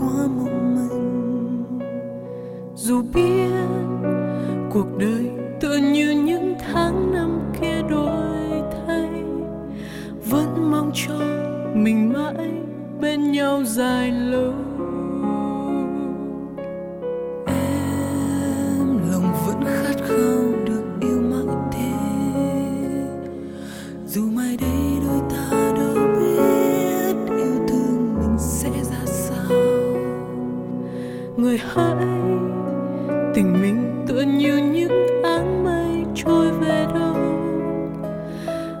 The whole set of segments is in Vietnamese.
quá một mình dù biết cuộc đời tựa như những tháng năm kia đổi thay, vẫn mong cho mình mãi bên nhau dài lâu. Em lòng vẫn khát khao được yêu mãi thế, dù mai đây đôi ta tình mình. Tựa như những áng mây trôi về đâu.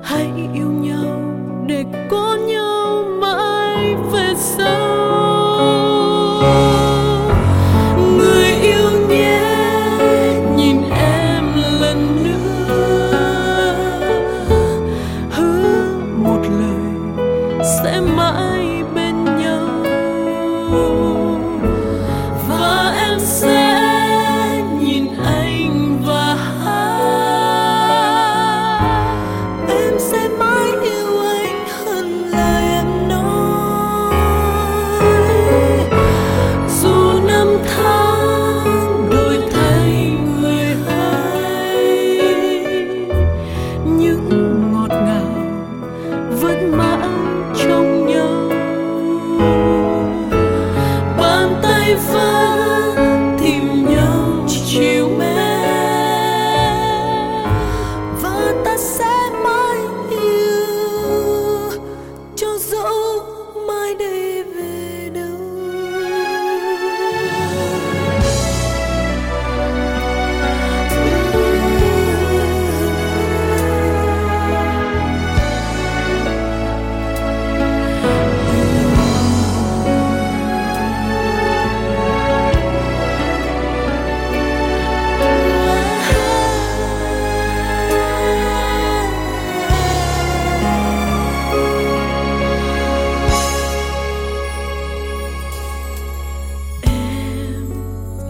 Hãy yêu nhau để có nhau mãi về sau. Người yêu nhé, nhìn em lần nữa. Hứa một lời sẽ mãi bên nhau.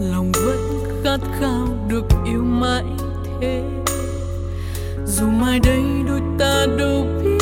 Lòng vẫn khát khao được yêu mãi thế. Dù mai đây đôi ta đâu biết